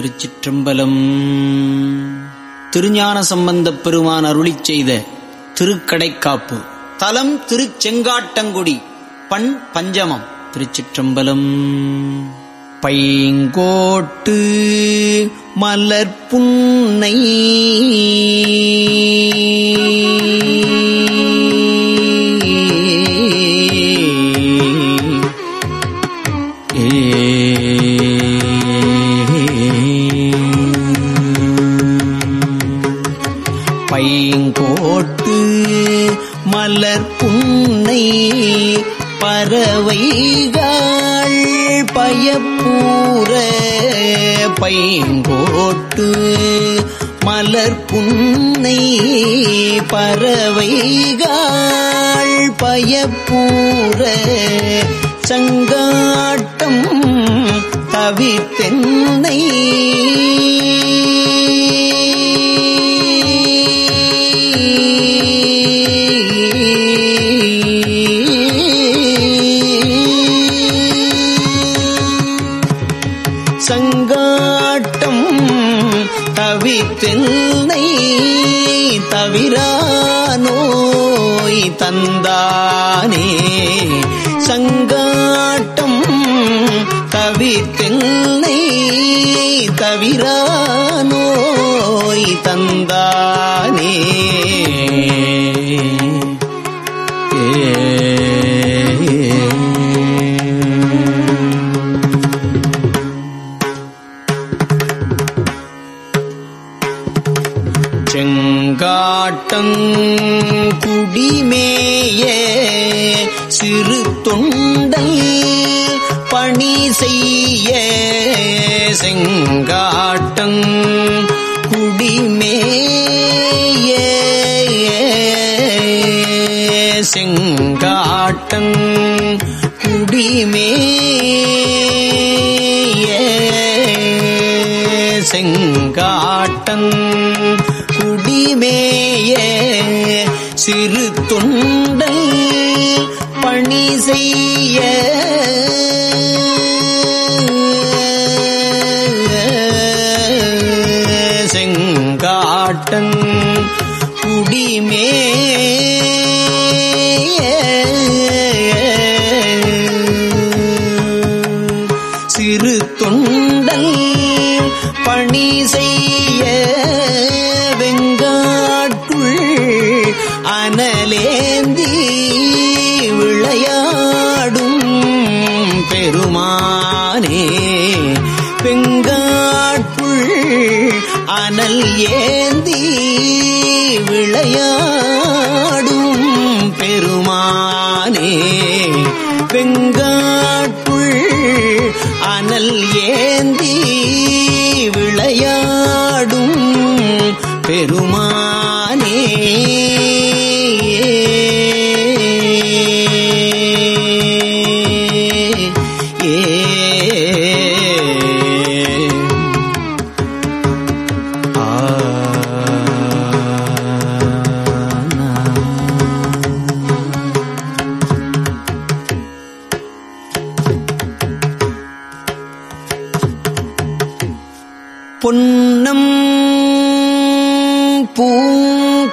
திருச்சிற்றம்பலம். திருஞான சம்பந்தப் பெருமான் அருளி செய்த திருக்கடைக்காப்பு. தலம் திருச்செங்காட்டங்குடி பண் பஞ்சமம் திருச்சிற்றம்பலம். பைங்கோட்டு மலர்புன்னை புன்னை பறவைகள் பயப்பூர சங்காட்டம் தவித்தென்னை சங்காட்டம் தவித்தென்னை தவிரானோய் தந்தானே. சங்காட்டம் தவித்தென்னை தவிரானோய் தந்தானே. செங்காட்டங் குடிமேய. செங்காட்டங் குடிமேயே. சிறு தொண்டை பணி செய்ய. செங்காட்டன் குடிமே சிறு தொண்டல் பணி செய்ய வெங்காட்டுள் அனலேந்தி விளையாடும் பெருமானே. வெங்காட்டுள் அனல் ஏந்தி விளையா வெங்காட்டுள் அனல் ஏந்தி விளையாடும் பெரும்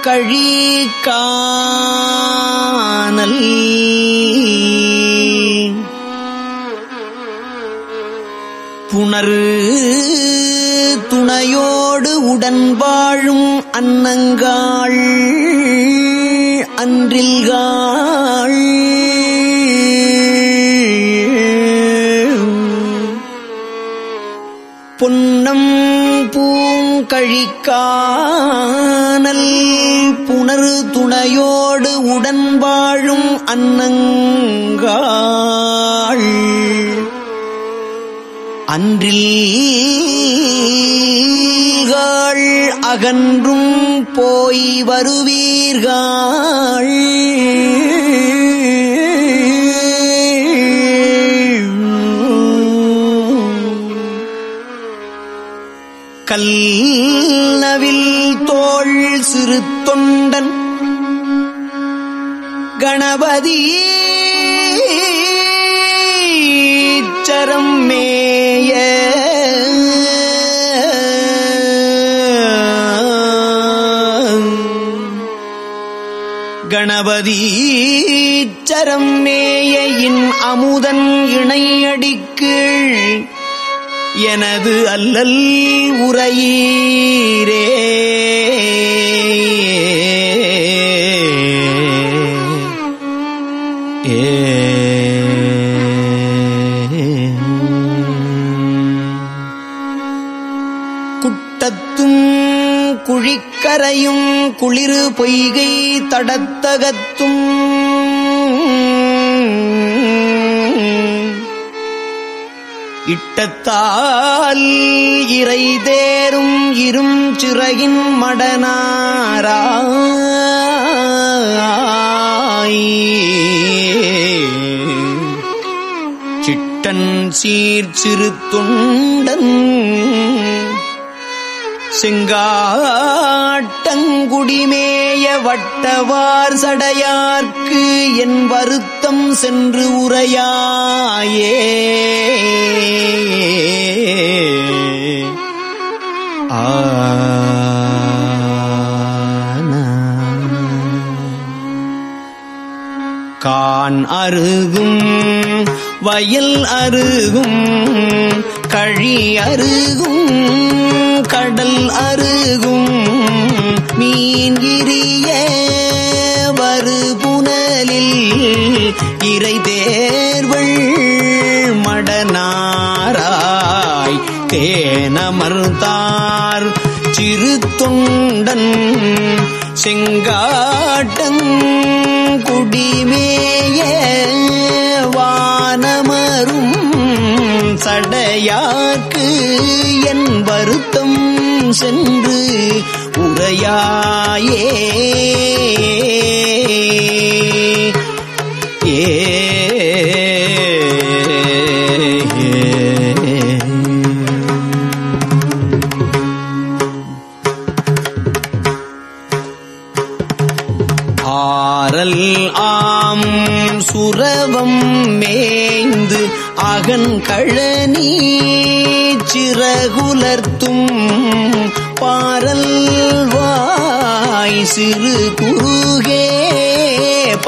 கழி காணல் புணரு துணையோடு உடன் வாழும் அன்னங்காள் அன்றில்காள். பொன்னம் பூங்கழிக்கானல் புணரு துணையோடு உடன் வாழும் அன்னங்காள். அன்றில்கள் அகன்றும் போய் வருவீர்கள். கணபதி சரம் மேயின் அமுதன் இணையடிக்கீழ் எனது அல்லல் உரையீரே குட்டத்தும் குழிக்கரையும் குளிரு பொய்கை தடத்தகத்தும். இட்டத்தால் இறை தேரும் இரும் சிறையின் மடனாராய். சிட்டன் சீர் சிறு துண்டன் செங்காட்டங்குடிமேய வட்டவார் சடையார்க்கு என் வருத்தம் சென்று உரையாயே. கான் அருகும் வயல் அருகும் கழி அருகும் கடல் அருகும் மீன் இரிய வருபுனலில் இறை தேர்வள் மடனாராய் தேனமர்ந்தார். சிறு தொண்டன் செங்காட்டன் குடிமேய வானமரும் சடையாக்கு என் வருத்த சென்று உரையாயே. ஏ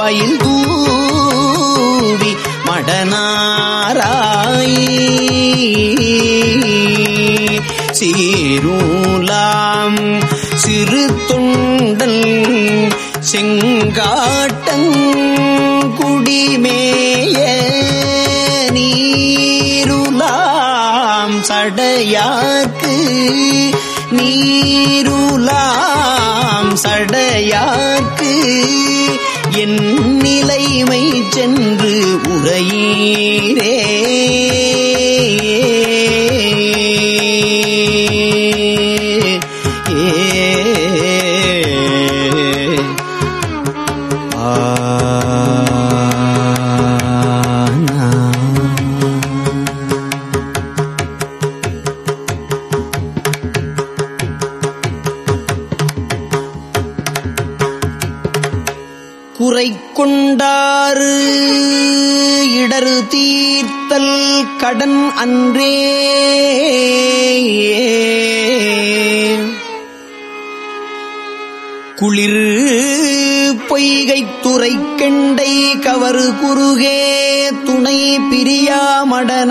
வாயில் தூவி மடனாராய். சீரூலாம் சிறு தொண்டல் செங்காட்டங் குடிமேய நீருலாம் சடையாக்கு நீருலாம் சடையாக்கு சென்று உரையீரே குறை கொண்டாறு இடரு தீர்த்தல் கடன் அன்றே. குளிர் பொய்கைத் துறை கெண்டை கவறு குறுகே துணை பிரியாமடனாராயே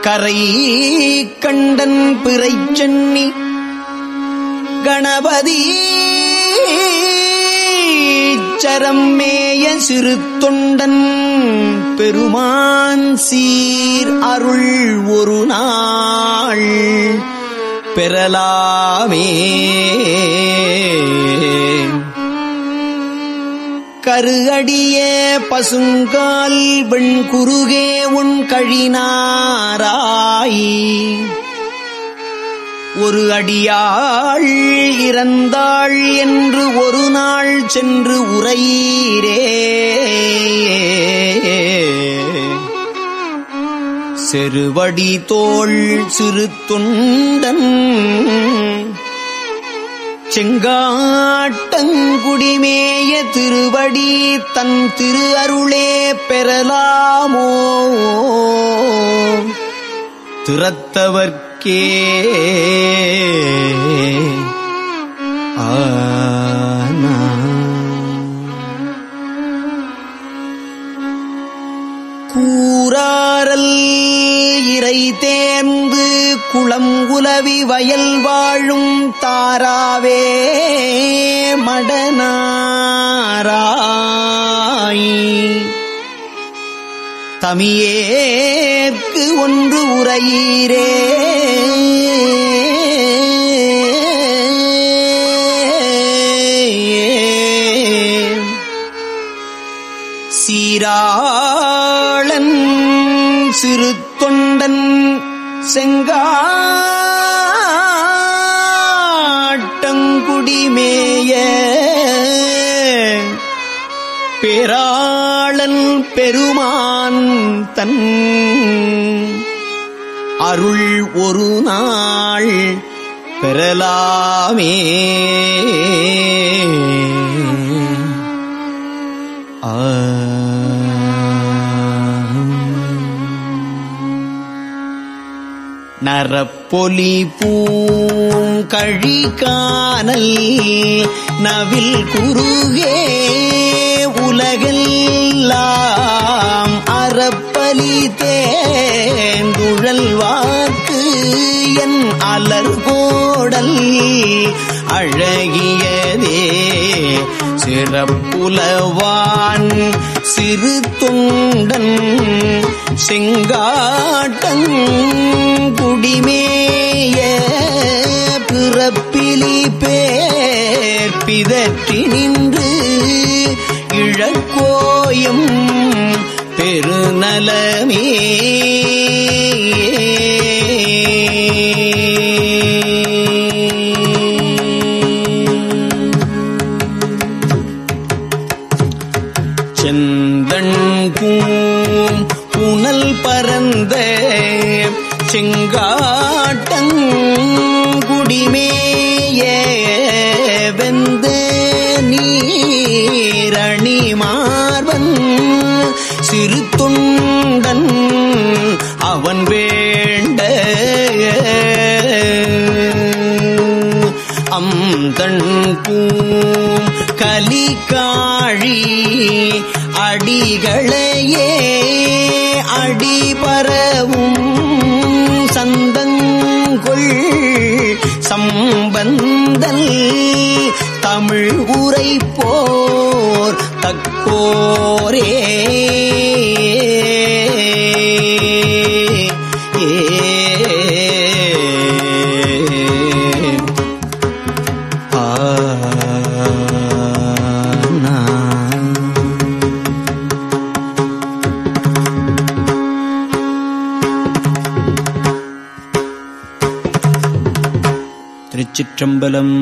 கரை கண்டன் பிறை சென்னி கணபதி சரம்மேய சிறு தொண்டன் பெருமான் சீர் அருள் ஒரு நாள் பெறலாமே. கருகடியே பசுங்கால் வெண்குருகே உன் கழினாராய். ஒரு அடியாள் இறந்தாள் என்று ஒரு நாள் சென்று உரையீரே செருவடி தோள் சிறு துண்டன் செங்காட்டங்குடிமேய திருவடி தன் திரு அருளே பெறலாமோ? துரத்தவர்க்கே ஆனா. கூறாரல் இறை தேர்ந்து குளம் உலவி வயல் வாழும் தாராவே மடனாராய். தமியேற்கு ஒன்று உரையீரே சீராளன் சிறு செங்காட்டங்குடிமேய பெராளன் பெருமான் தன் அருள் ஒரு நாள் பெறலாமே. ஆ நரப்பொலி பூங்கழி காணல் நவில் குருகே உலகெல்லாம் அறப்பலி தேந்துழல் வாக்கு என் அலர்கோடல் அழகியதே. சிறப்புலவான் சிறு தொண்டன் செங்காட்டன் குடிமேய பிறப்பிலி பேர் பிதற்றி நின்று இழக்கோயும் பெருநலமே. செந்தன் பூம் புனல் பரந்த செங்காட்டங்குடிமேய வெந்த நீரணி மார்பன் சிறு துண்டன் அவன் வேண்ட அந்தண் பூம் கலிகாழி அடிகளையே அடிபரவும் சம்பந்தல் தமிழ் உரை போர் தக்கோரே. திருச்சிற்றம்பலம்